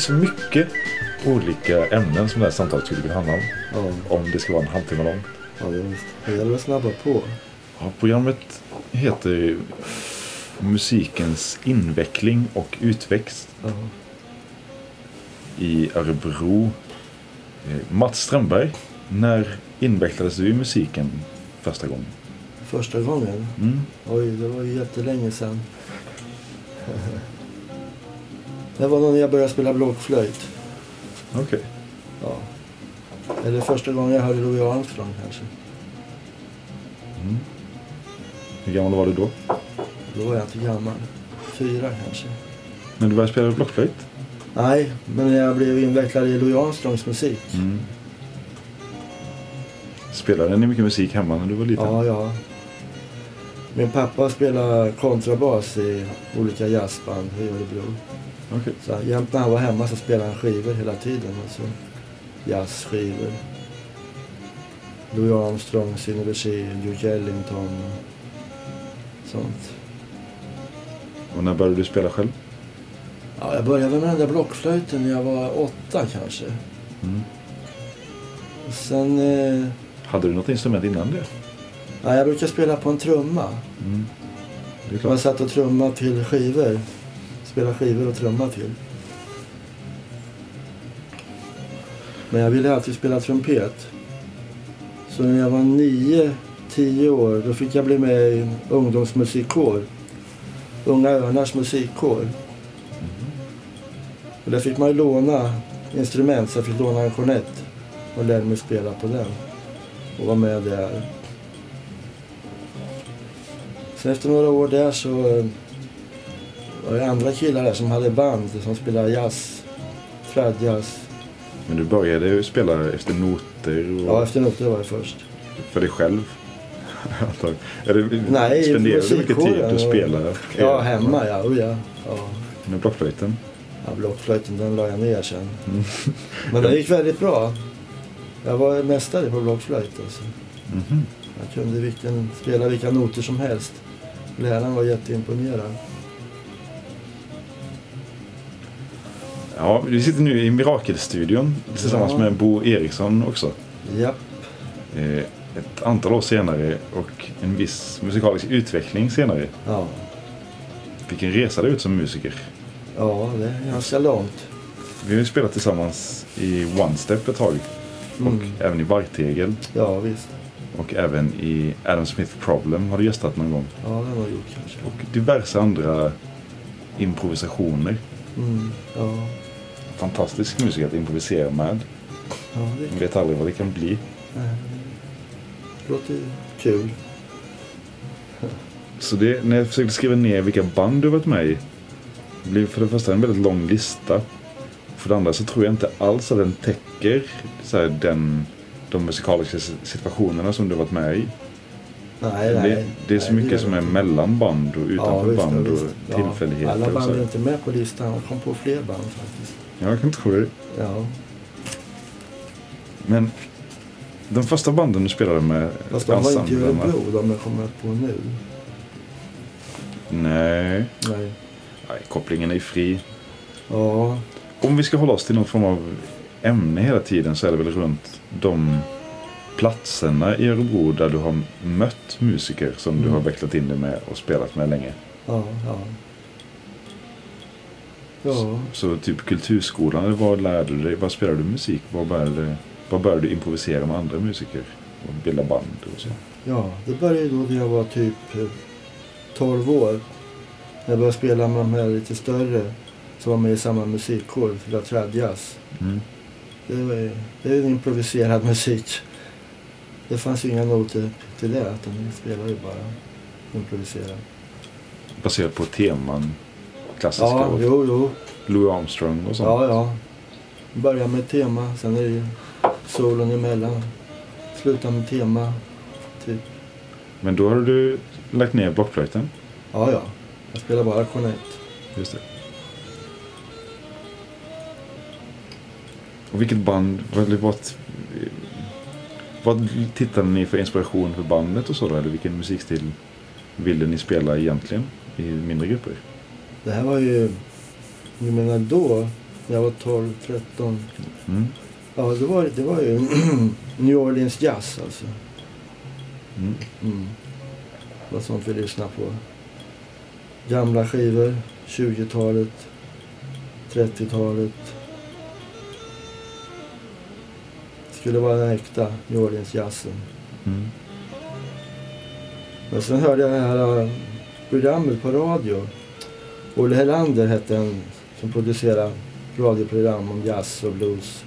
Finns så mycket olika ämnen som det här samtalet skulle kunna handla om. Ja, Om det ska vara en halvtimme långt. ja visst. Det gäller att snabba på. Ja, programmet heter ju Musikens inveckling och utväxt Ja. i Örebro. Eh, Mats Strömberg, när invecklades du i musiken första gången? Första gången? Mm. Oj, det var ju jättelänge sedan. Det var när jag började spela blockflöjt. Okej. Ja. Eller första gången jag hörde Louis Armstrong kanske. Mm. Hur gammal var du då? Då var jag inte gammal. Fyra kanske. När du började spela blockflöjt? Nej, men jag blev invecklad i Louis Armstrongs musik. Mm. Spelade ni mycket musik hemma när du var liten? Ja, ja. Min pappa spelade kontrabas i olika jazzband i Örebro. Okej. Så jämt när han var hemma så spelade han skivor hela tiden. Alltså jazzskivor. Louis Armstrong, Sidney Bechet, Duke Ellington och sånt. Och när började du spela själv? Ja, jag började med den där blockflöjten när jag var åtta kanske. Mm. Och sen... Eh, Hade du något instrument innan det? ja, jag brukar spela på en trumma. Mm. Man satt och trummade till skivor. Spela skivor och trumma till. Men jag ville alltid spela trumpet. Så när jag var nio, tio år då fick jag bli med i en ungdomsmusikkår. Unga Örnars musikkår. Och där fick man ju låna instrument så jag fick låna en kornett och lärde mig spela på den. Och var med där. Sen efter några år där så det andra killar där som hade band som spelade jazz. Fradjazz. Men du började ju spela efter noter och Ja, efter noter var det först. för dig själv? jag. Eller Nej, spenderade du mycket tid och- spela? Ja, hemma ja. Oh, ja. ja. Med blockflöjten? ja blockflöjten den la jag ner sen. Mm. Men det gick väldigt bra. Jag var mästare på blockflöjt. Alltså. Mhm. Jag kunde vilken, spela vilka noter som helst. Läraren var jätteimponerad. Ja, vi sitter nu i Mirakelstudion tillsammans Ja. med Bo Eriksson också. Japp. eh, ett antal år senare och en viss musikalisk utveckling senare. Ja, Vilken resa det ut som musiker. ja det är ganska långt. Vi har ju spelat tillsammans i One Step ett tag. Och Mm. även i Vargtegel. Ja, visst. Och även i Adam Smith Problem har du gästat någon gång. Ja, det har jag gjort kanske. Och diverse andra improvisationer. Mm. Ja, Fantastisk musik att improvisera med. ja det Man vet aldrig vad det kan bli. nej. Det låter kul. Så det, när jag försökte skriva ner vilka band du varit med i. Det blev för det första en väldigt lång lista. För det andra så tror jag inte alls att den täcker så här, den, de musikaliska situationerna som du varit med i. Nej, nej. Det, det är så nej, mycket gör som är mellan band och utanför visst, band ja, och. Ja, tillfälligheter. Alla band är inte med på listan. Jag kom på fler band faktiskt. Ja, jag kan tro det. Ja. Men de första banden du spelade med, Fast de var inte i Örebro, de jag kommer på nu. Nej. Nej. Nej, kopplingen är fri. Ja, Om vi ska hålla oss till någon form av ämne hela tiden så är det väl runt de platserna i Örebro där du har mött musiker som du Mm. har vecklat in dig med och spelat med länge. ja, ja. Ja, Så typ kulturskolan, vad lärde du dig? Vad spelade du musik? Vad började, vad började du improvisera med andra musiker? Och bilda band och så? ja, det började då när jag var typ eh, 12 år. När jag började spela med de här lite större som var med i samma musikkår, La Tradjazz. Mm. Det, var, det är improviserad musik. Det fanns ju inga noter till det, utan vi spelade ju bara improviserat. Baserat på teman, klassiska Ja, och jo, jo. Louis Armstrong och sånt. Ja, ja. Börja med tema, sen är det ju solon emellan. Sluta med tema, typ. Men då har du lagt ner blockflöjten. Ja, ja. Jag spelar bara kornett. Just det. Och vilket band, vad, vad, vad tittade ni för inspiration för bandet och så då? Eller vilken musikstil ville ni spela egentligen i mindre grupper? Det här var ju, jag menar då, när jag var 12, 13. Mm. Ja, det var, det var ju New Orleans jazz alltså. Mm. Mm. Det var sånt vi lyssnade på. Gamla skivor, 20-talet, 30-talet. Skulle vara den äkta New Orleans jazzen. Mm. Men sen hörde jag det här äh, programmet på radio. Olle Helander hette en som producerade radioprogram om jazz och blues.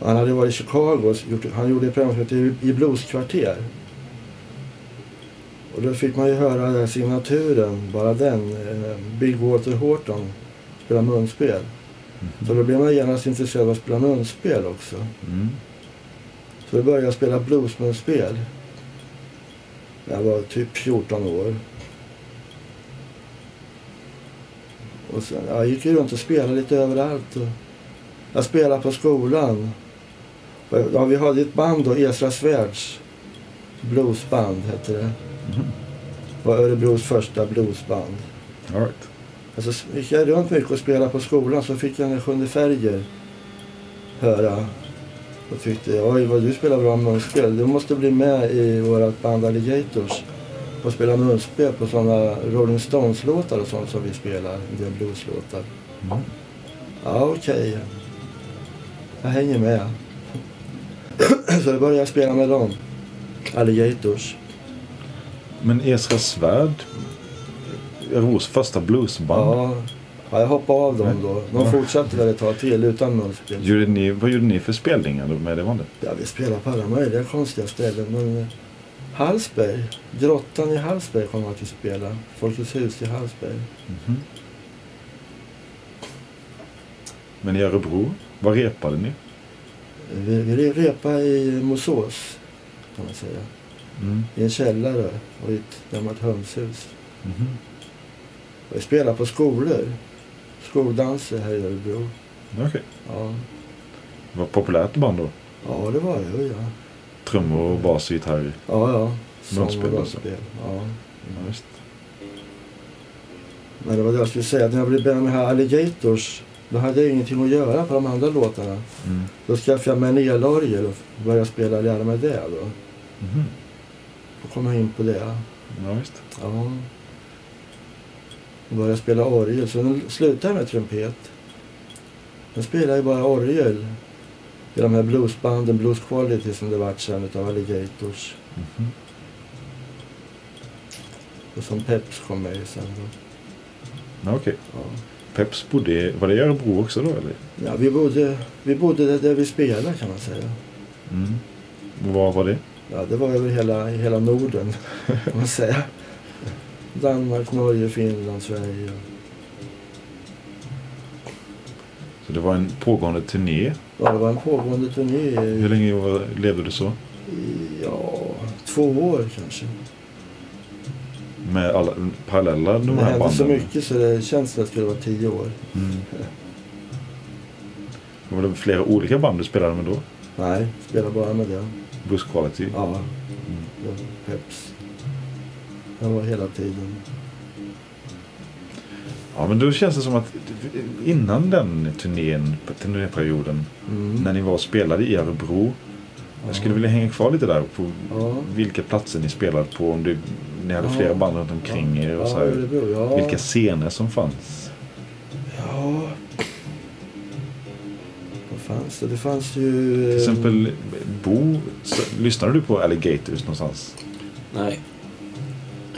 Han hade varit i Chicago och gjort, han gjorde ett program som heter I blueskvarter. Och då fick man ju höra den signaturen, bara den. eh, Big Walter Horton spela munspel. Så då blev man genast intresserad av att spela munspel också. Mm. Så då började spela bluesmunspel. när Jag var typ 14 år. Och sen, ja, jag gick ju runt och spelade lite överallt. Och jag spelade på skolan. Och, ja, vi hade ett band då, Esra Svärds bluesband hette det. Mhm. var Örebros första bluesband. All right. Alltså, gick jag runt mycket och spelade på skolan så fick jag när Sjunde Färger höra och tyckte oj vad du spelar bra munspel. Du måste bli med i vårt band Alligators och spela munspel på sådana Rolling Stones-låtar och sånt som vi spelar. En del blueslåtar. Mm. Ja okej. Jag hänger med. så då började jag spela med dem. Alligators. Men Esra Svärd, Örebros första bluesband. Ja, ja, jag hoppade av dem då. De fortsatte väl ett tag till utan munspel. Gjorde ni, vad gjorde ni för spelningar med det bandet? Ja, vi spelar på alla möjliga konstiga ställen. Men eh, Hallsberg, Grottan i Hallsberg kommer vi att spela. Folkets hus i Hallsberg. Mhm. Men i Örebro, vad repade ni? Vi, vi repade i Mosås, kan man säga. Mm. I en källare och i ett gammalt hönshus. Mhm. Och vi spelar på skolor. Skoldanser här i Örebro. Okej. Ja, Det var ett populärt band då? ja det var det ju, ja. Trummor, och bas och gitarr? Ja, ja. Och Munspel alltså. rollspel. Ja. Ja, visst. Men det var det jag skulle säga. När jag blev med här Alligators Då hade jag ingenting att göra på de andra låtarna. Mm. Då skaffade jag mig en elorgel och började spela och lära mig det då. Mhm. Då kom jag in på det. Ja, visst. Ja. Och började spela orgel. Så nu slutade med trumpet. Nu spelar jag bara orgel. I de här bluesbanden, Blues Quality som det vart sen utav Alligators. Mhm. Och som Peps kom med sen då. Okej. Ja. Peps bodde var det i Örebro också då eller? Ja, vi bodde, vi bodde där, vi spelade kan man säga. Mm. Och Var var det? Ja, det var över hela, i hela Norden kan man säga. Danmark, Norge, Finland, Sverige. Så det var en pågående turné. Ja, det var en pågående turné Hur länge var, levde du så? ja, två år kanske. Med alla parallella de Det här hände banden? så mycket så det känns som att det skulle vara tio år. Mm. Var det flera olika band du spelade med då? Nej, spelade bara med det. Blues Quality? Ja, Mm. det Peps. Det var hela tiden. Ja, men då känns det som att innan den turnén, turnéperioden, Mm. när ni var och spelade i Örebro. Jag skulle vilja hänga kvar lite där på Ja. vilka platser ni spelade på. Om du, ni hade Ja. flera band runt omkring er och ja, så här, Örebro, ja. Vilka scener som fanns. Ja. Vad fanns det? Det fanns ju... Till eh, exempel Bo, s- lyssnade du på Alligators någonstans? Nej.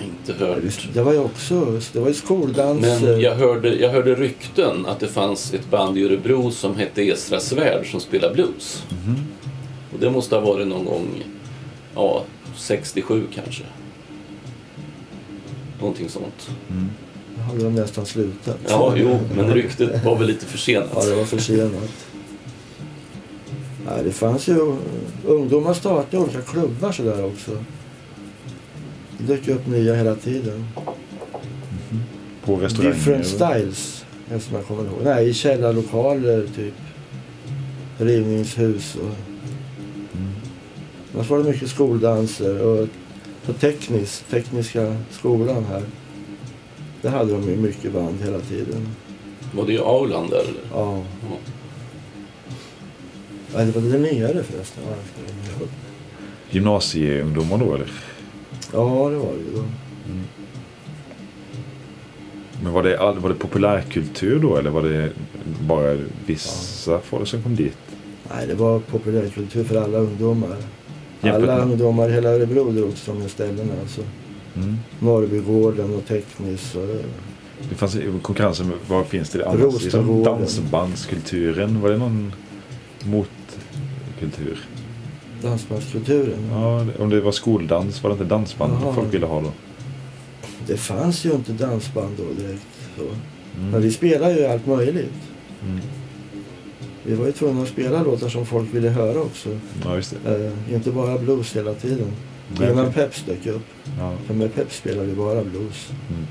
Inte hört. Det, var ju också... Det var ju skoldans. Men jag hörde, jag hörde rykten att det fanns ett band i Örebro som hette Esra Svärd som spelar blues. Mhm. Och det måste ha varit någon gång, ja, 67 kanske. Någonting sånt. Mm. Då hade de nästan slutat. Ja, jo, men ryktet var väl lite försenat. Ja, det var försenat. Nej, det fanns ju... Ungdomar startade olika klubbar sådär också. Det dök upp nya hela tiden. På restauranger? Different styles, en som jag kommer ihåg. Nej, i källarlokaler typ. Rivningshus och... Mm. Annars var det mycket skoldanser och på teknis, tekniska skolan här. Där hade de ju mycket band hela tiden. Var det i Auland där eller? Ja. Ja. Nej, det var där nere förresten. Ja, Gymnasieungdomar då eller? Ja, det var det ju då. Men var det, all, var det populärkultur då eller var det bara vissa folk som kom dit? Nej, det var populärkultur för alla ungdomar. Jämfört alla med- ungdomar i hela Örebro drogs de här ställena. Alltså. Mm. Norrbygården och Teknis. Och, Det fanns konkurrensen, vad finns det annars? Det är som Rostagården. dansbandskulturen, var det någon motkultur? Dansbandskulturen. Ja, om det var skoldans, var det inte dansband Jaha. folk ville ha då? Det fanns ju inte dansband då direkt. Så. Men Mm. vi spelade ju allt möjligt. Mm. Vi var ju tvungna att spela låtar som folk ville höra också. Ja. Eh, inte bara blues hela tiden. Nej, Innan. Peps dök upp. Ja. För med Peps spelade vi bara blues. Mm.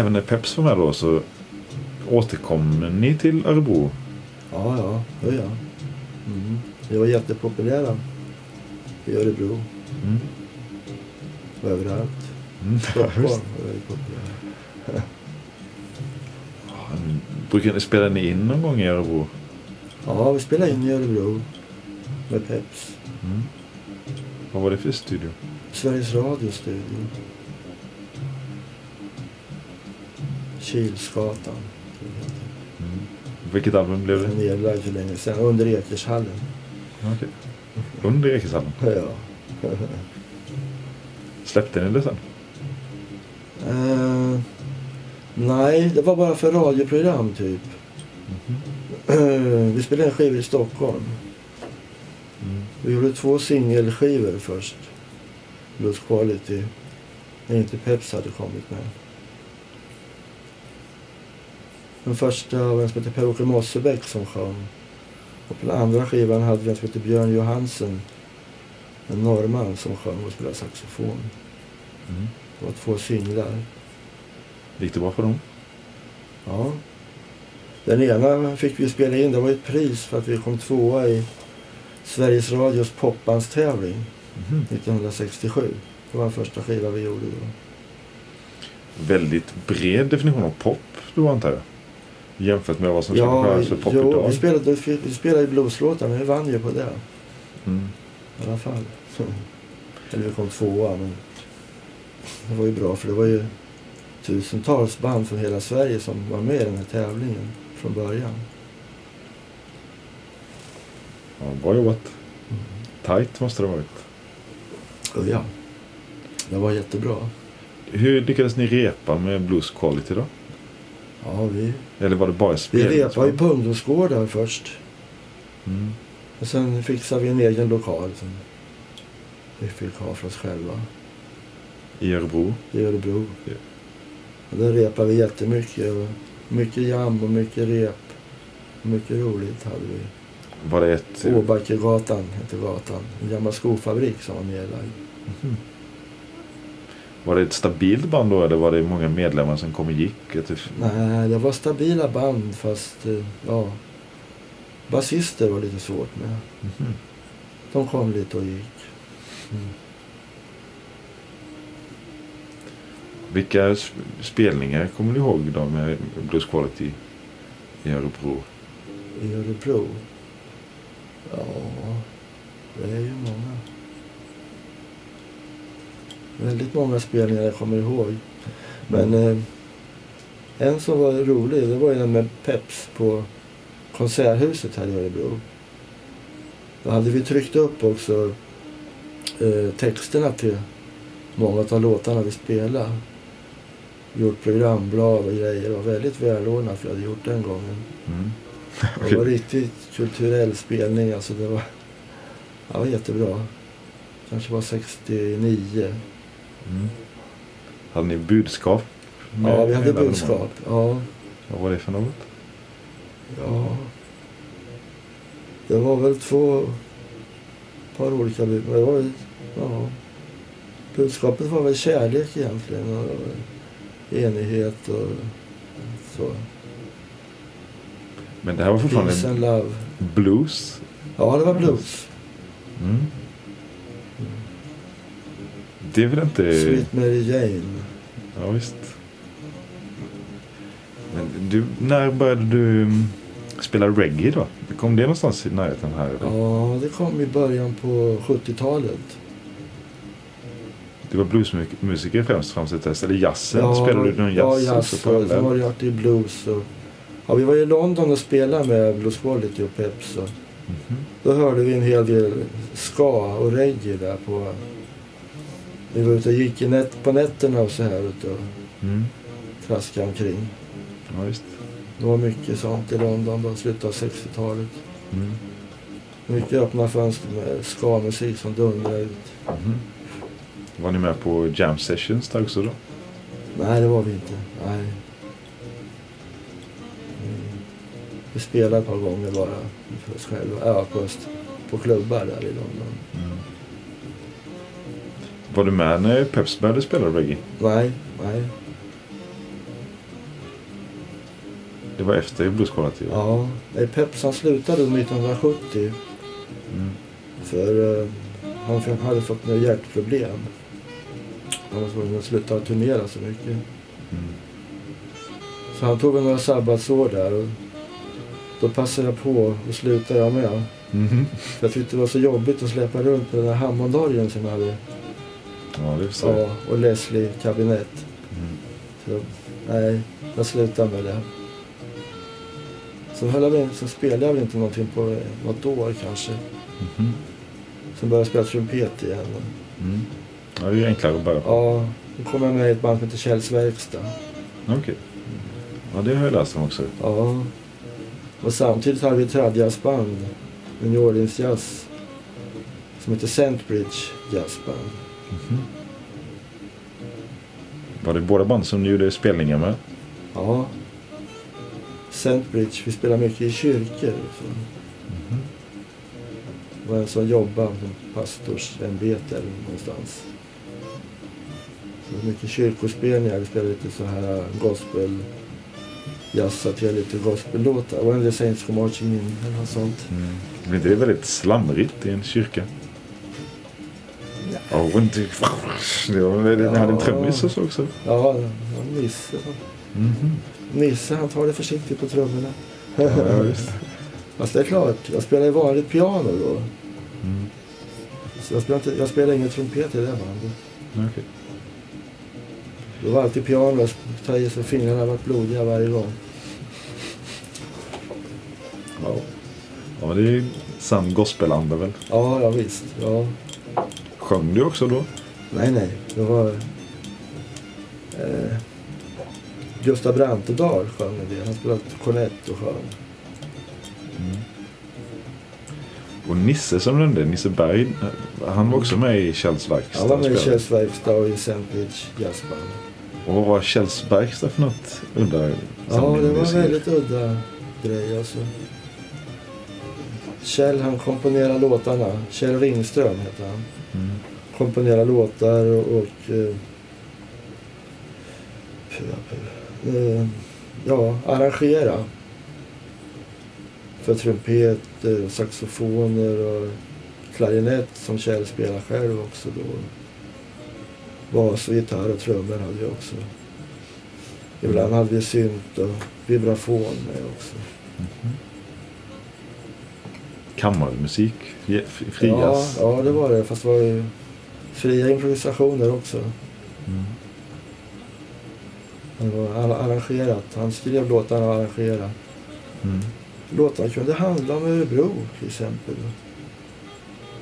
Även när Peps var med då så återkom ni till Örebro. Ja, ja, ja. ja. Mm. Vi var jättepopulära i Örebro Mm. överallt. Mm. Stockholm Ja. Brukar ni spela ni in någon gång i Örebro? Ja, vi spelade in i Örebro med Peps. Mm. Vad var det för studio? Sveriges Radio studio. Kilsgatan. Mm. Vilket album blev det? nedlagd för länge sedan. Under Ekershallen. Okej. Under Ekeshallen. Ja. Släppte ni det sen? Eh, nej, det var bara för radioprogram typ. Eh, vi spelade en skiva i Stockholm. Mm. Vi gjorde två singelskivor först. Blues Quality. När inte Peps hade kommit med. Den första var en som hette Per-Åke Mossebäck som sjöng. Och på den andra skivan hade vi en som hette Björn Johansen. En norrman som sjöng och spelade saxofon. Mm. Det var två singlar. Gick det bra för dem? Ja. Den ena fick vi spela in. Det var ett pris för att vi kom tvåa i Sveriges Radios popbandstävling Mhm. 1967. Det var den första skiva vi gjorde då. Väldigt bred definition av pop då antar jag. Jämfört med vad som Ja, kallas för pop jo, idag. vi spelade, vi spelade blueslåtar men vi vann ju på det. Mm. I alla fall. Eller vi kom tvåa men det var ju bra för det var ju tusentals band från hela Sverige som var med i den här tävlingen från början. Ja, bra jobbat. Tight måste det ha varit. Och ja, det var jättebra. Hur lyckades ni repa med Blues Quality då? Ja, vi, Eller var det bara vi spel? repade ju på ungdomsgårdar först. Mm. Och sen fixade vi en egen lokal som vi fick ha för oss själva I Örebro? i Örebro. Ja. Och där repade vi jättemycket. Mycket jam och mycket rep. Mycket roligt hade vi. Var det ett... Åbackegatan hette gatan. En gammal skofabrik som var nedlagd. Mhm. Var det ett stabilt band då eller var det många medlemmar som kom och gick? Det- Nej, det var stabila band fast eh, ja. Basister var lite svårt med. Mhm. De kom lite och gick. Vilka s- spelningar kommer du ihåg då med Blues Quality i Örebro? I Örebro? Ja, det är ju många. Väldigt många spelningar jag kommer ihåg. Men eh, en som var rolig, det var ju den med Peps på Konserthuset här i Örebro. Då hade vi tryckt upp också eh, texterna till många av låtarna vi spelade. Gjort programblad och grejer. Det var väldigt välordnat vi hade gjort den gången. Mm. Det var riktigt kulturell spelning. Alltså det var, det var jättebra. Kanske var 69. Mm. Hade ni budskap? Ja, vi hade budskap. Ja, Vad var det för något? ja. Det var väl två par olika budskap. Det var, väl- ja. Budskapet var väl kärlek egentligen. Och enighet och så. Men det här var fortfarande blues? Ja, det var blues. Mm. Det är väl inte... Sweet Mary Jane. Ja, visst. Men du, när började du mm, spela reggae då? Kom det någonstans i närheten här? Eller? Ja, det kom i början på 70-talet. Du var bluesmusiker främst fram till dess, eller jazzen? Spelade du någon Ja, jazz? jazz också och sen var det alltid blues. Och, ja, vi var i London och spelade med Blues Quality och Peps. Och Mhm. då hörde vi en hel del ska och reggae där på... Vi var ute och gick nät, på nätterna och så här ute och Mm. traskade omkring. Ja, visst. Det var mycket sånt i London då, slutet av 60-talet. Mm. Mycket öppna fönster med ska-musik som dundrade ut. Mhm. Var ni med på jam sessions där också då? Nej, det var vi inte. Nej. Mm. Vi spelade ett par gånger bara för oss själva. Ja, på, på klubbar där i London. Var du med när Peps började spela reggae? Nej, nej. Det var efter blueskollektivet? Ja, nej, Peps han slutade under 1970. Mm. För eh, han hade fått några hjärtproblem. Han var tvungen att sluta turnera så mycket. Mm. Så han tog några sabbatsår där. Och då passade jag på och slutade jag med. Mhm. För jag tyckte det var så jobbigt att släppa runt på den där Hammondorgeln som jag hade. Ja, det jag. Ja, och Leslie kabinett. Mm. Så, nej, jag slutade med det. Så, höll jag, så spelade jag väl inte någonting på eh, något år kanske. Mhm. Sen började jag spela trumpet igen. Mm. Ja, det är ju enklare att börja på. Ja, då kom jag med i ett band som heter Kjells Verkstad. Okej. Ja, det har jag läst om också. Ja. Och samtidigt hade vi ett trädjazzband, en New Orleans Jazz, som heter Sandbridge Jazzband. Mhm. Var det båda band som ni gjorde spelningar med? Ja. Sandbridge, vi spelar mycket i kyrkor. Så. Mhm. Det var en som jobbade som pastorsämbete eller någonstans. Så det var mycket kyrkospelningar. Vi spelade lite så här gospel, jazzade till lite gospellåtar. One of the Saints Come Marching In eller något sånt. Mm. Inte det väldigt slamrigt i en kyrka? Det var, ni hade en trummis också? Ja, var Nisse. Mhm. Nisse han tar det försiktigt på trummorna. Ja, visst. Fast det är klart, jag spelar ju vanligt piano då. Mm. Så jag spelar, inte, jag spelar ingen trumpet i det bandet. Okej. Det var alltid piano, jag tar i så fingrarna vart blodiga varje gång. Ja. ja, det är sann gospelanda väl? Ja, ja visst. Ja. Sjöng du också då? Nej, nej. Det var... Eh, Gustav Brantedal sjöng en del. Han spelade kornett och sjöng. Och Nisse som nämnde, Nisse Berg, han var också med i Kjells verkstad. Han var med i. Kjells Verkstad och i Sandwich Jazzband. Och vad var Kjells verkstad för något? Undrar Ja, det var en väldigt udda grej alltså. Kjell han komponerar låtarna. Kjell Ringström heter han. Mm. Komponera låtar och... och eh, eh ja, arrangera. För trumpet, eh, saxofoner och klarinett som Kjell spelar själv också då. Bas och gitarr och trummor hade vi också. Ibland hade vi synt och vibrafon med också. Kammarmusik, -hmm. Kammarmusik? Frias. ja, det var det. Fast det var ju fria improvisationer också. Mm. Det var arrangerat. Han skrev låtarna och arrangerade. Mm. Låtarna kunde handla om Örebro till exempel.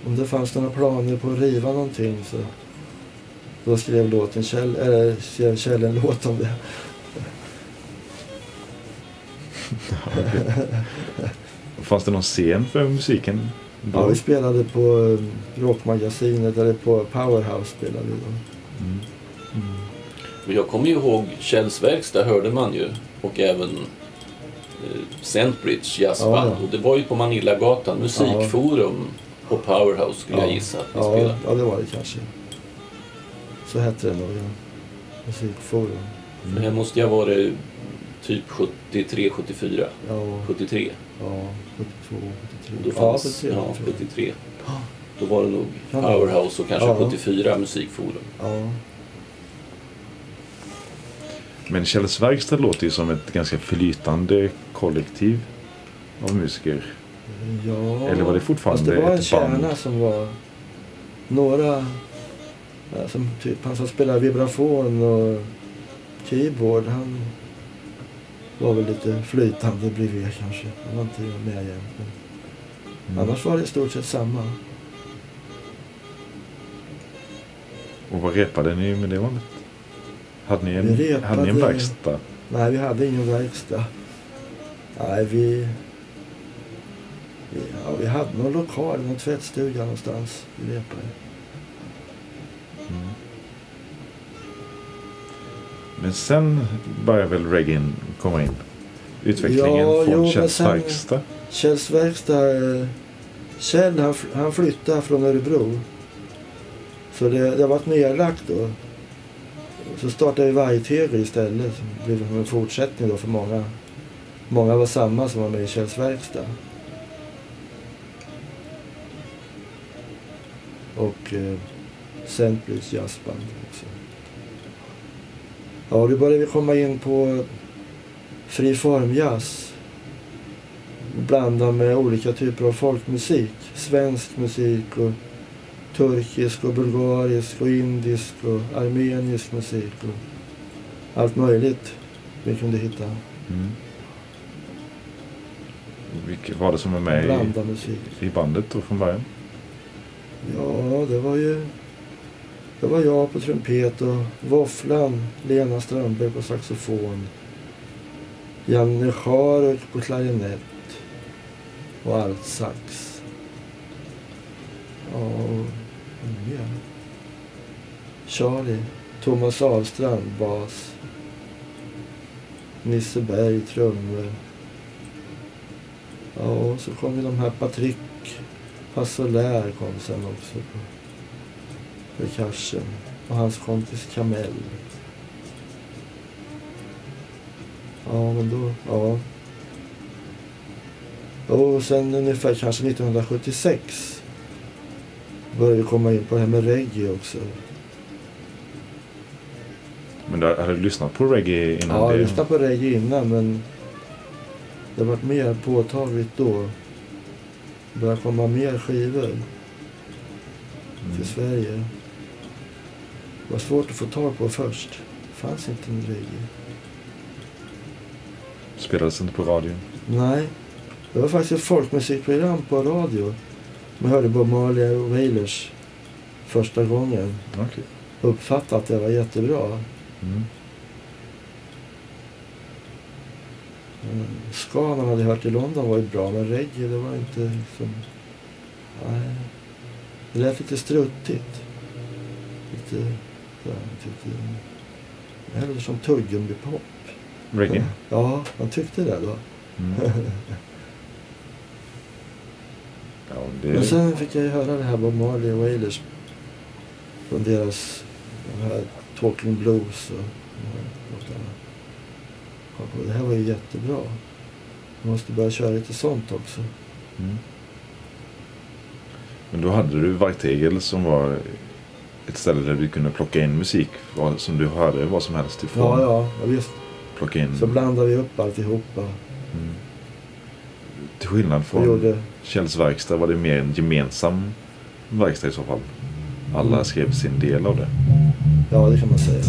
Om det fanns några planer på att riva någonting så då skrev låten Kjell, eller skrev Kjell en låt om det. Fanns det någon scen för musiken? Då? Ja, vi spelade på eh, Rockmagasinet, eller på Powerhouse spelade vi då. Mm. Och jag kommer ju ihåg Kjells verkstad hörde man ju. Och även eh, Sandbridge jazzband. Ja, ja. Och det var ju på Manillagatan, musikforum på Powerhouse skulle jag gissa att ni ja, spelade. ja, det var det kanske. Så hette det nog, ja. Musikforum. Det här måste ha varit typ 73, 74, Ja, 73. ja 72, 73. Då ja, fanns, 73. ja, 73. Då var det nog Powerhouse och kanske Ja. 74 musikforum. Ja. Men Kjells verkstad låter ju som ett ganska flytande kollektiv av musiker. ja. Eller var det fortfarande Fast det var en ett kärna band? som var några som typ han som spelade vibrafon och keyboard. Han var väl lite flytande bredvid kanske. Han var inte med jämt. Mm. Annars var det i stort sett samma. Och vad repade ni med det bandet? Hade ni en, repade- hade ni en verkstad? Nej, vi hade ingen verkstad. Nej, vi... vi ja, vi hade någon lokal, någon tvättstuga någonstans. Vi repade. Mm. Men sen började väl reggae komma in? Utvecklingen Ja, från jo, men Kjells verkstad? Eh, Kjell han, han flyttade från Örebro. Så det, det har varit nedlagt då. Så startade vi Vargtegel istället. Som blev en fortsättning då för många Många var samma som var med i Kjells verkstad. Och eh, St. Jazzband också. Ja, då började vi komma in på fri formjazz. Blanda med olika typer av folkmusik. Svensk musik och turkisk och bulgarisk och indisk och armenisk musik. Och allt möjligt vi kunde hitta. Mm. Vilket var det som var med Blanda musik. i, i bandet då från början? Ja, det var ju... Det var jag på trumpet och Våfflan, Lena Strömberg på saxofon. Janne Scharek på klarinett och altsax. Ja, och mer? Charlie, Thomas Ahlstrand, bas. Nisse Berg, trummor. Ja, och så kom ju de här Patrik Passolär kom sen också på percussion. Och hans kompis Kamel. Ja, men då... Ja. Och sen ungefär kanske 1976 började vi komma in på det här med reggae också. Men du hade du lyssnat på reggae innan Ja, det? jag lyssnade på reggae innan men det var mer påtagligt då. Det började komma mer skivor Mm. till Sverige. Det var svårt att få tag på först. Det fanns inte en reggae. Spelades inte på radion? Nej, det var faktiskt ett folkmusikprogram på radio. Man hörde Bob Marley och Wailers första gången. Okej. Uppfattade att det var jättebra. Mm. Mm. Ska man hade hört i London var ju bra, men reggae det var inte liksom... Nej. Det lät lite struttigt. Lite... Tyckte, eller som tuggummi-pop. Reggae? Ja, man tyckte det då. Mm. Ja, det... Men sen fick jag ju höra det här Bob Marley och Wailers. Från deras de här Talking Blues och de här Det här var ju jättebra. Man måste börja köra lite sånt också. Mm. Men då hade du White som var ett ställe där du kunde plocka in musik som du hörde vad som helst ifrån. Ja, ja, ja visst. Plocka in. Så blandade vi upp alltihopa. Mm. Till skillnad från gjorde, Kjells verkstad var det mer en gemensam verkstad i så fall. Alla skrev sin del av det. ja det kan man säga.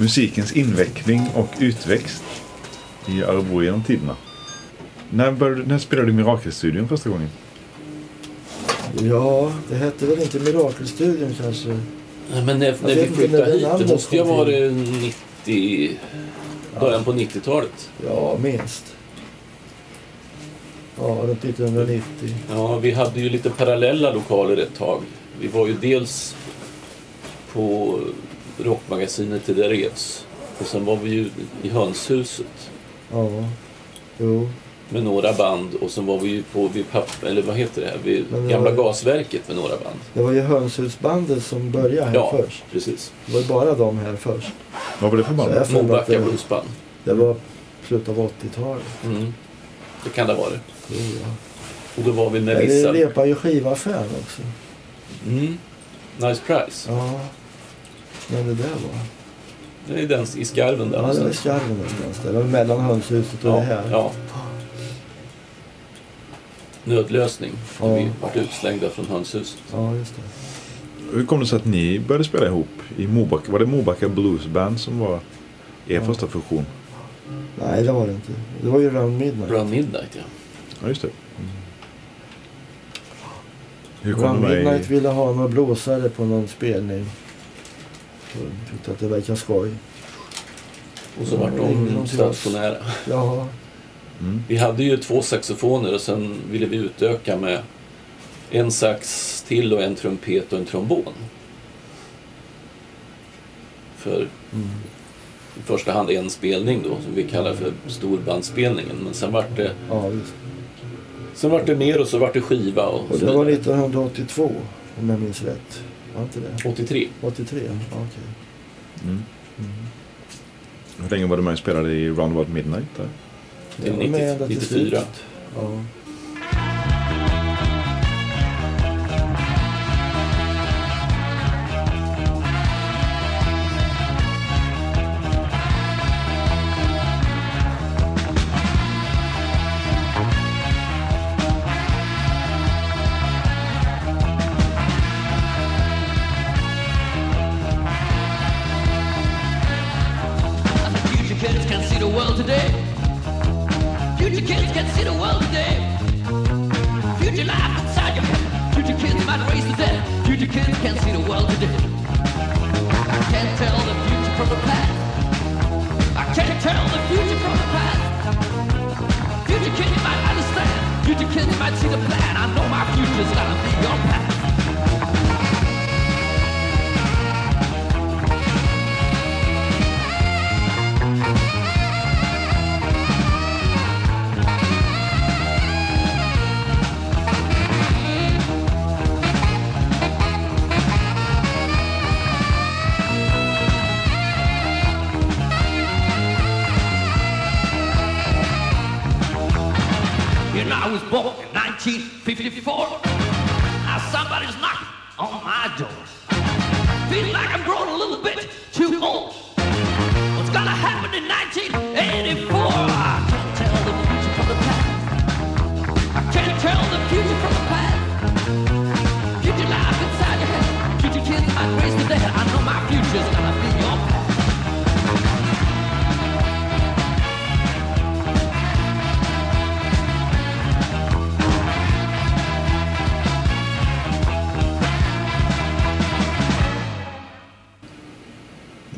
Musikens inveckling och utväxt i Örebro genom tiderna. När, började, när spelade du i Mirakelstudion första gången? Ja, det hette väl inte Mirakelstudion kanske. Nej, Men när, när vi flyttade hit, det måste ju ha varit 90... Början på 90-talet. Ja, minst. Ja, runt 1990. Ja, vi hade ju lite parallella lokaler ett tag. Vi var ju dels på rockmagasinet till Derevs och sen var vi ju i Hönshuset Ja, jo. med några band och sen var vi ju på vid papp, eller vad heter det här, vid vi gamla ju- gasverket med några band. Det var ju Hönshusbandet som började här Ja, först. precis. Det var ju bara de här först. Vad var det för band? Mobacka det, bluesband. det var slutet av 80-talet. Mm. Det kan det ha varit. jag. Och då var vi med Vi vissa... repade ju skivaffären också. Mm. Nice Price. Ja. Men det där var... Det är den i skarven där Ja, det var i skarven någonstans. där. Det var mellan hönshuset och det Ja, här. ja. Nödlösning. Ja. När vi vart utslängda från hönshuset. Ja, just det. Hur kom det sig att ni började spela ihop i Mobacka? Var det Mobacka Blues Band som var er första funktion? Nej, det var det inte. Det var ju Round Midnight. Round Midnight, ja. Ja, just det. Hur kom Round Midnight i... ville ha några blåsare på någon spelning. Så tyckte att det verkade skoj. Och så vart Ja, ringde de stationära. Ja, Mm. Vi hade ju två saxofoner och sen ville vi utöka med en sax till och en trumpet och en trombon. För mm. i första hand en spelning då, som vi kallar för storbandsspelningen. Men sen vart det, ja sen vart det mer och så vart det skiva och, Och så det var vidare. 1982, om jag minns rätt. Var inte det? 83. 83? Ja, okej. Mm. Hur länge var du med och spelade i Roundabout Midnight? Där? Till Jag var med 90 ända till 94. slutet. Ja.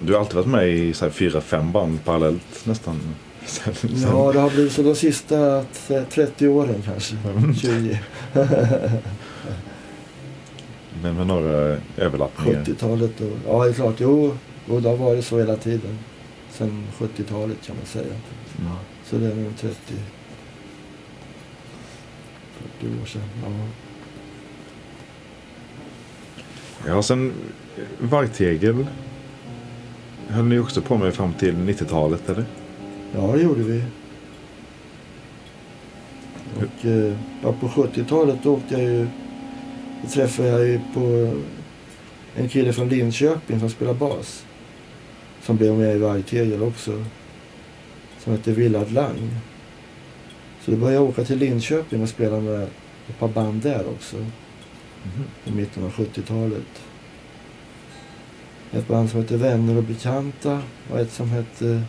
Du har alltid varit med i så här, fyra, fem band parallellt nästan. Sen, sen. ja, det har blivit så de sista t- 30 åren kanske. 20. Men med några överlappningar. 70-talet. Och, ja, det är klart. Jo, jo, det har varit så hela tiden. Sen 70-talet kan man säga. Mm. Så det är nog 30... 40 år sedan. Ja. Ja, sen Vargtegel höll ni också på med fram till 90-talet, eller? Ja, det gjorde vi. Och eh, på 70-talet då åkte jag ju... Träffade jag ju på en kille från Linköping som spelar bas. Som blev med i Vargtegel också. Som hette Willard Lang. Så då började jag åka till Linköping och spela med ett par band där också. I mitten av 70-talet. Ett band som hette Vänner och bekanta och ett som hette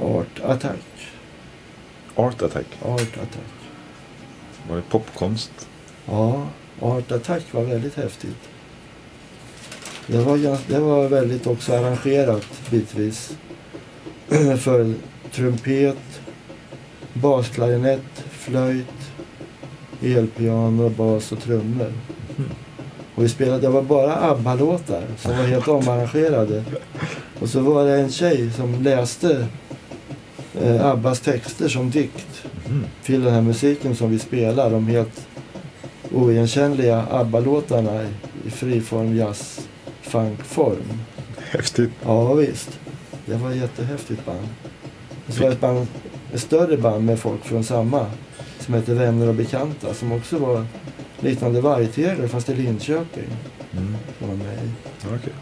Art Attack. Art Attack. Art Attack. Var det popkonst? Ja, Art Attack var väldigt häftigt. Det var, det var väldigt också arrangerat bitvis. För trumpet, basklarinett, flöjt, elpiano, bas och trummor. Och vi spelade, det var bara ABBA-låtar som var helt omarrangerade. Och så var det en tjej som läste eh, ABBAs texter som dikt Mm. till den här musiken som vi spelar. De helt oigenkännliga ABBA-låtarna i, i friform, jazz, funkform. Häftigt. Ja visst, det var ett jättehäftigt band. Så var det ett, band, ett större band med folk från samma som hette Vänner och bekanta som också var liknande Vargtegler fast i Linköping. Mm. Var med i. Okej.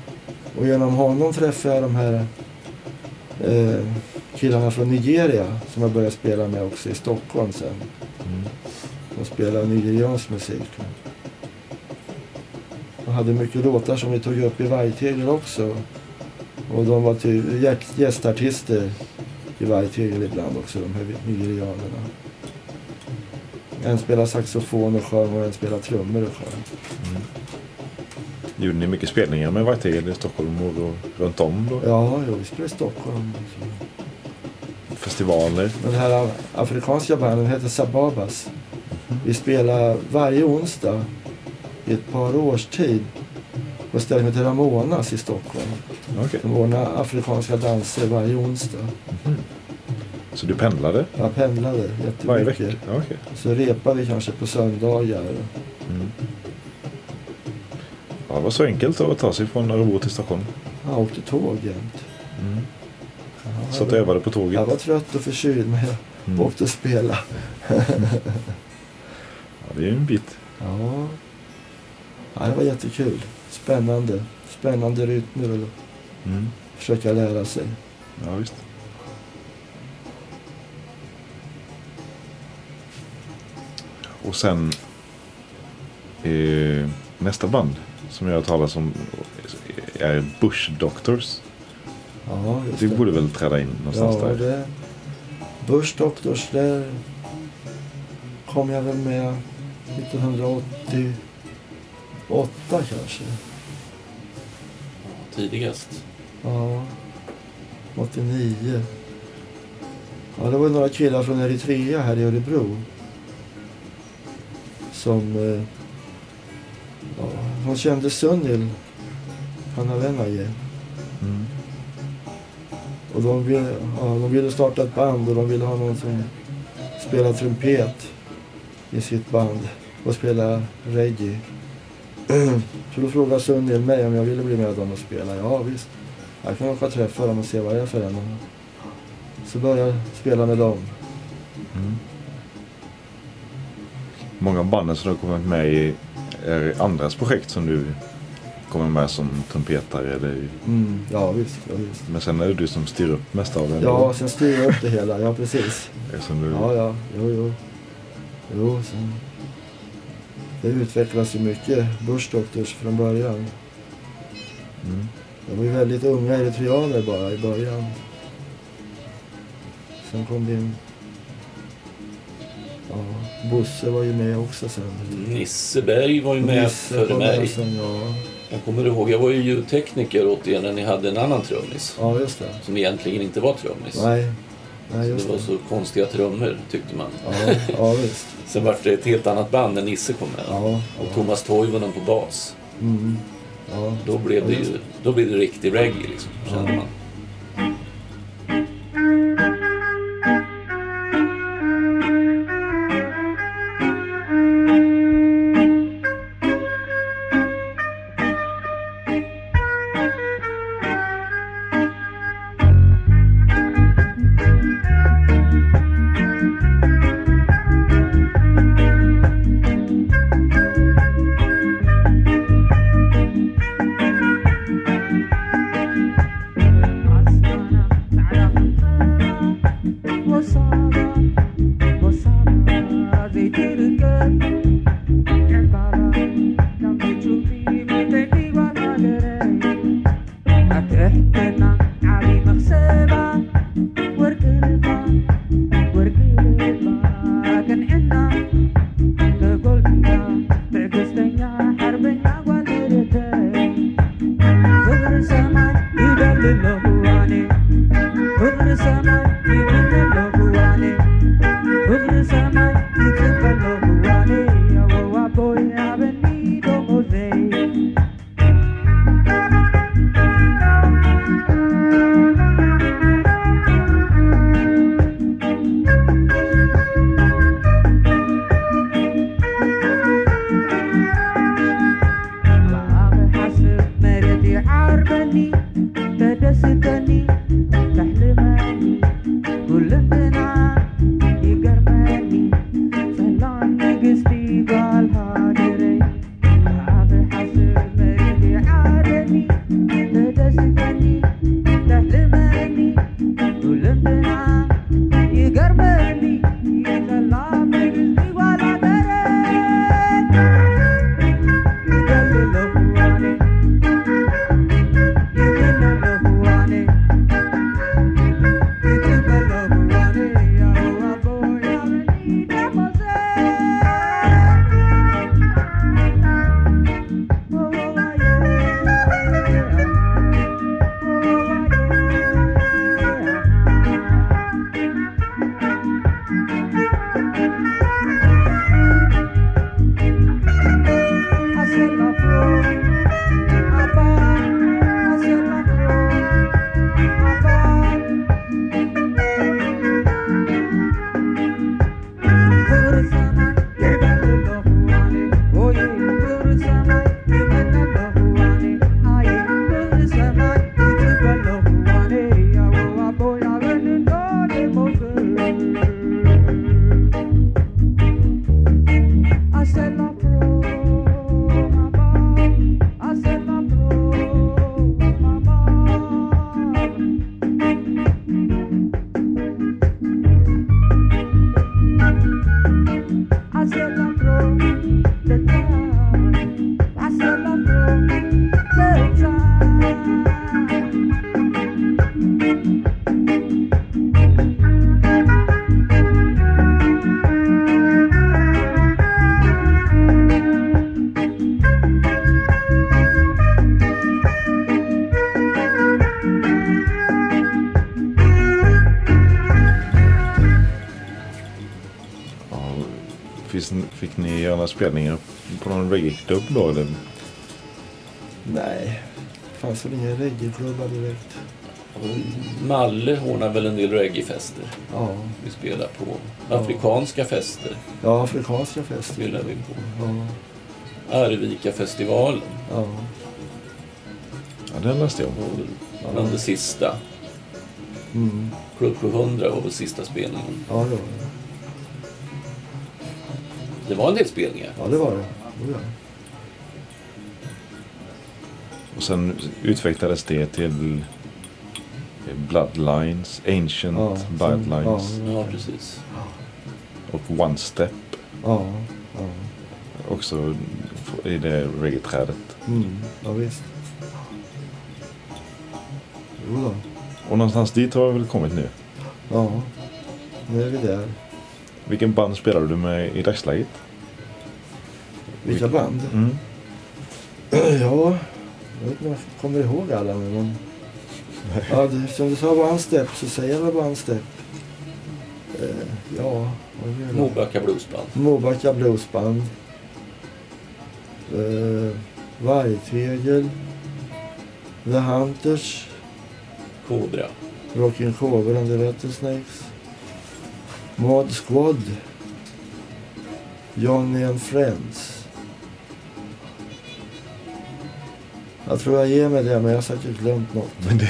Och genom honom träffade jag de här eh, killarna från Nigeria som jag började spela med också i Stockholm sen. Mm. De spelade nigeriansk musik. Och hade mycket låtar som vi tog upp i Vargtegel också. Och de var gästartister i Vargtegel ibland också, de här nigerianerna. En spelar saxofon och sjöng och en spelar trummor och sjöng. Gjorde ni mycket spelningar med White i Stockholm och då, runt om då? Ja, jo, vi spelade i Stockholm. Festivaler? Den här afrikanska banden heter Sababas. Vi spelar varje onsdag i ett par års tid på ett ställe som heter Ramonas i Stockholm. Okej. De ordnar afrikanska danser varje onsdag. Så du pendlade Jag pendlade varje vecka? jättemycket. Ja, okej. Så repar vi kanske på söndagar. Mm. Ja, det var så enkelt att ta sig från Örebro till Stockholm. Jag åkte tåg jämt. Mm. Ja, Så att jag övade på jag tåget. var trött och förkyld men jag Mm. åkte och spelade. Ja, det är ju en bit. Ja. ja, det var jättekul. Spännande. Spännande rytmer och Mm. försöka lära sig. Ja, visst. Och sen eh, nästa band som jag talar om är Bush Doctors. Ja, Det det. borde väl träda in någonstans ja, där. det... Bush Doctors, där kom jag väl med 1988 kanske. Tidigast. Ja, 89. Ja, det var några killar från Eritrea här i Örebro. Som... Eh, ja, de kände Sunil Panavenaje. Mm. Och de ville, ja, de ville starta ett band och de ville ha någon som spelar trumpet i sitt band och spela reggae. Så då frågade Sunil mig om jag ville bli med dem och spela. Ja visst, jag kan åka och träffa dem och se vad det är för en. Så började jag spela med dem. Mm. Många av banden som du har kommit med i är andras projekt som du kommer med som trumpetare. Eller, Mm, ja visst, ja visst. men sen är det du som styr upp mest av det. Ja, sen styr jag upp det hela. Ja precis. Eftersom du, Ja, ja, jo, jo. Jo, sen... Det utvecklas ju mycket Bush Doctors från början. Mm. De var ju väldigt unga eritreaner bara i början. Sen kom det in... Ja, Bosse var ju med också sen. Nisse Berg var ju med Nisse före mig. Sen, ja. Jag kommer ihåg, jag var ju ljudtekniker åt er när ni hade en annan trummis. ja, just det. Som egentligen inte var trummis. Nej, Nej Så just det var det. så konstiga trummor tyckte man. Ja, ja visst. Sen var det ett helt annat band när Nisse kom med. Ja, Och ja. Thomas Toivonen på bas. Mm. ja. Då blev det ju då blev det riktig reggae liksom, kände man. I spelningar på någon reggae-klubb då? Eller? Nej, det fanns väl inga reggaeklubbar direkt. Malle ordnar väl en del reggaefester. Ja, Vi spelar på afrikanska fester. ja afrikanska fester. Spelar vi på. Ja, Arvika-festivalen. ja. Ja, den läste jag om. Och Bland det sista. Mm. Club 700 var väl sista spelningen. Ja, det var det. Det var en del spelningar. Ja, det var det. Ja. Och sen utvecklades det till Bloodlines, Ancient Ja, Bloodlines ja. Ja, precis. och One Step. Ja, ja. Också i det reggae-trädet. Mm. ja visst. Jo då. Och någonstans dit har vi väl kommit nu. Ja, nu är vi där. Vilken band spelar du med i dagsläget? Vilka band? Mm. Ja, jag vet inte om jag kommer ihåg alla nu men... Ja, det, som du sa One Step så säger jag väl One Step. Eh, ja, vad är det? Mobacka Bluesband. Mobacka Bluesband. Eh, Vargtegel. The Hunters. Kobra. Rockin' Cobra and the Rattlesnakes. Mod Squad. Johnny and Friends. Jag tror jag ger mig det, men jag har säkert glömt något. Men det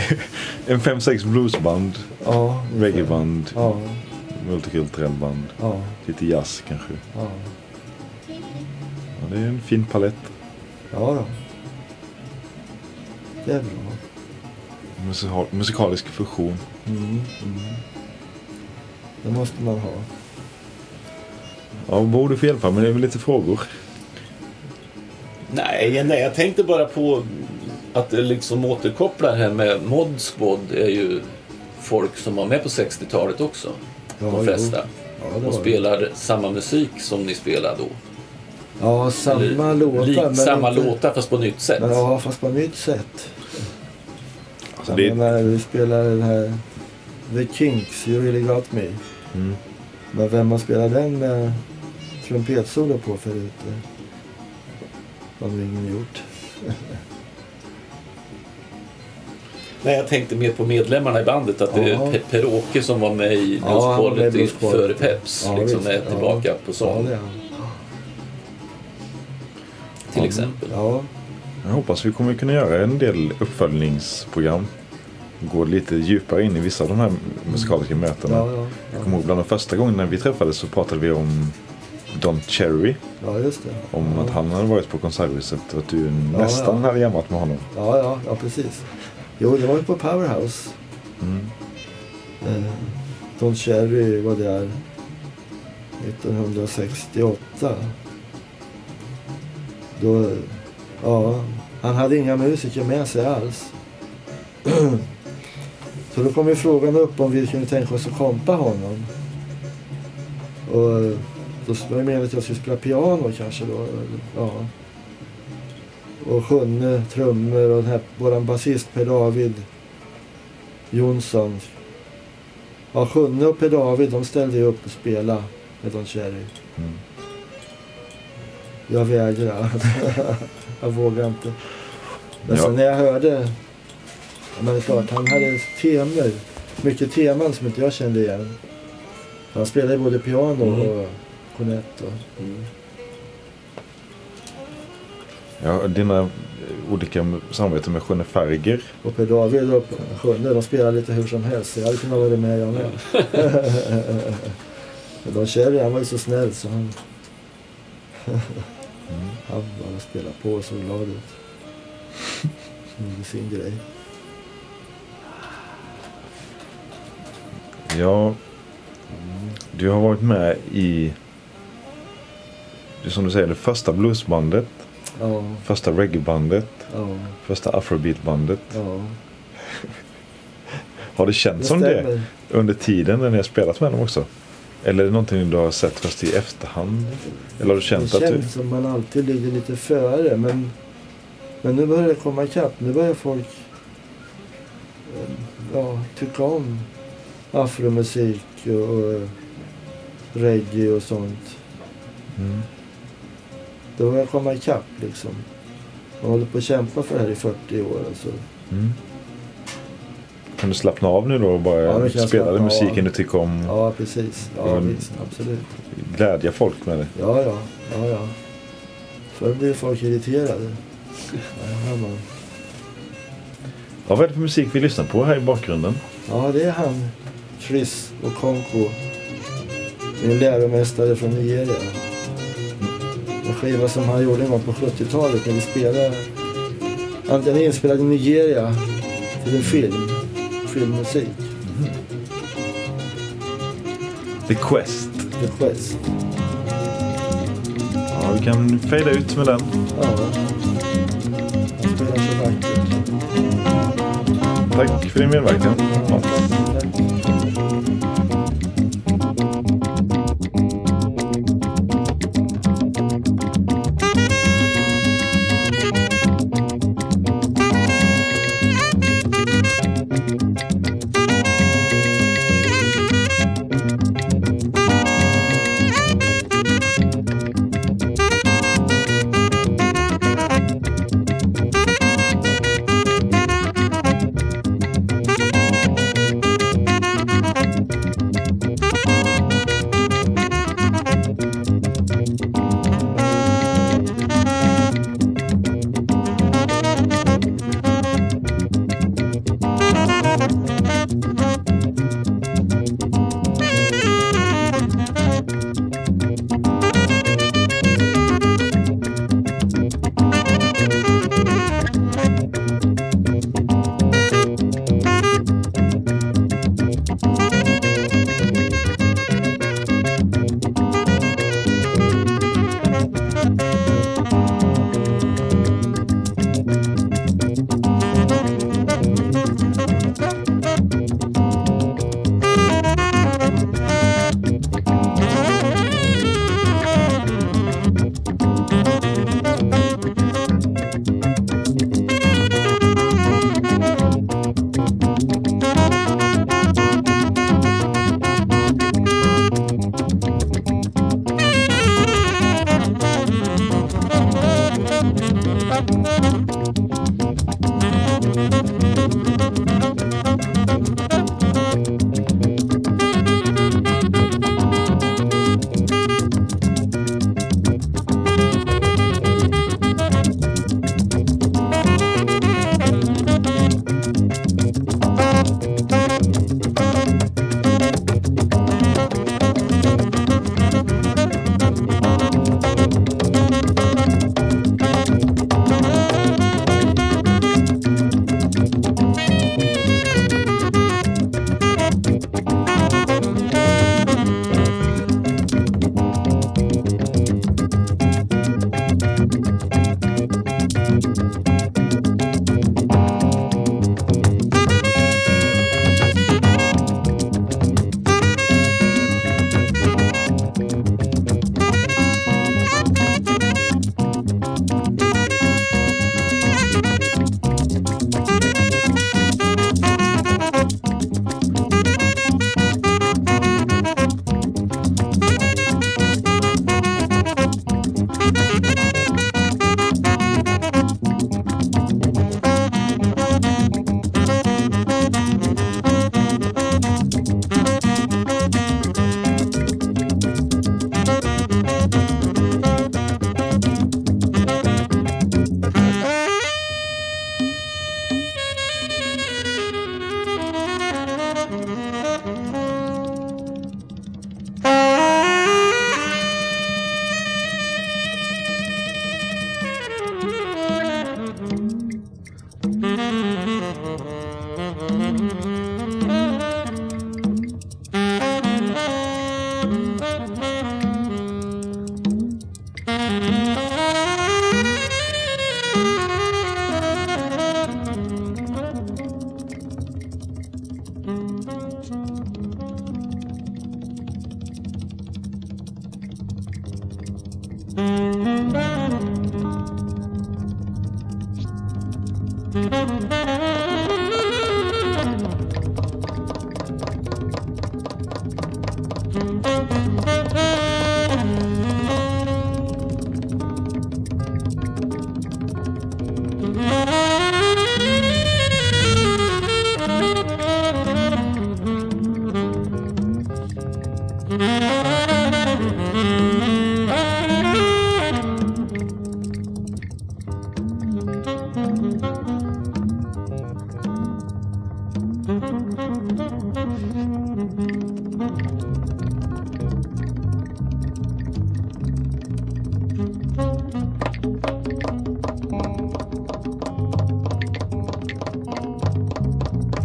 är en 5-6 bluesband, Ja, reggaeband, Ja, multikulturell band, ja, lite jazz kanske. ja. Ja, det är en fin palett. Ja då. Det är bra. Musikal, musikalisk fusion. Mm, mm. Det måste man ha. Ja, vad borde få hjälpa? Men det är väl lite frågor. Nej, nej, jag tänkte bara på att det liksom återkopplar här med Mod Squad är ju folk som var med på 60-talet också. Ja, de flesta. Ja, och var det. spelar samma musik som ni spelar då. Ja, samma Eller låtar. lik- samma inte- låtar fast på nytt sätt. Men, ja, fast på nytt sätt. Alltså, det, menar, vi spelar den här The Kinks, You Really Got Me. Mm. Men vem har spelat den med trumpetsolo på förut? Det har nog ingen gjort. Nej, jag tänkte mer på medlemmarna i bandet. Att det Ja. är Pe- Per-Åke som var med i Ja, Quality före Peps. Ja, liksom är Ja. tillbaka på Ja, sång det är han. till exempel. Ja, jag hoppas vi kommer kunna göra en del uppföljningsprogram. Gå lite djupare in i vissa av de här musikaliska mötena. Ja, ja, Jag kommer ihåg bland de första gångerna vi träffades så pratade vi om Don Cherry. ja, just det. Om ja. att han hade varit på Konserthuset och att du Ja, nästan ja. hade jammat med honom. Ja, ja, ja, precis. Jo, det var ju på Powerhouse. Mm. Eh, Don Cherry var där 1968. Då, ja, han hade inga musiker med sig alls. Så då kom ju frågan upp om vi kunde tänka oss att kompa honom. Och då var det meningen att jag skulle spela piano kanske då. Ja. Och Sjunne trummor och den här, våran basist Per David Jonsson. Ja, Sjunne och Per David de ställde ju upp och spelade med Don Cherry. Mm. Jag vägrar. jag vågar inte. Men Ja. sen när jag hörde... Men det är klart, han hade temer. Mycket teman som inte jag kände igen. Han spelade både piano Mm. och kornett. Och, Mm. Ja, dina olika samarbeten med Sjunne Ferger. och Per David och Sjunne, de spelade lite hur som helst. Jag hade kunnat vara med jag med. Men Don Cherry, han var ju så snäll så han... han bara spelade på och såg glad ut. Gjorde sin grej. Ja, du har varit med i, det som du säger, det första bluesbandet, Ja, första reggaebandet, ja, första afrobeatbandet. ja. Har det känts Det som det under tiden när ni har spelat med dem också? Eller är det någonting du har sett först i efterhand? Eller har du Det känt att du... känns som man alltid ligger lite före. Men, men nu börjar det komma ikapp. Nu börjar folk eh, ja, tycka om afromusik och, och reggae och sånt. Mm. Det börjar komma ikapp liksom. Man håller på att kämpa för det här i 40 år. Alltså. Mm. Kan du slappna av nu då och bara Ja, jag spela den av. musiken du tycker om? Ja, precis. Ja, Mm. visst. Absolut. Glädja folk med det? Ja, ja. ja, ja. Förr blir folk irriterade. Ja, man. Ja, vad är det för musik vi lyssnar på här i bakgrunden? Ja, det är han. Chris och Konko. Min läromästare från Nigeria. En skiva som han gjorde en gång på 70-talet när vi spelade. Den är inspelad i Nigeria till en film. Filmmusik. The Quest. The Quest. Ja, vi kan fejda ut med den. Ja. Han spelar så vackert. Tack för din medverkan. Ja. Tack.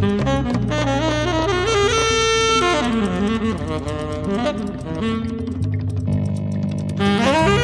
Thank you.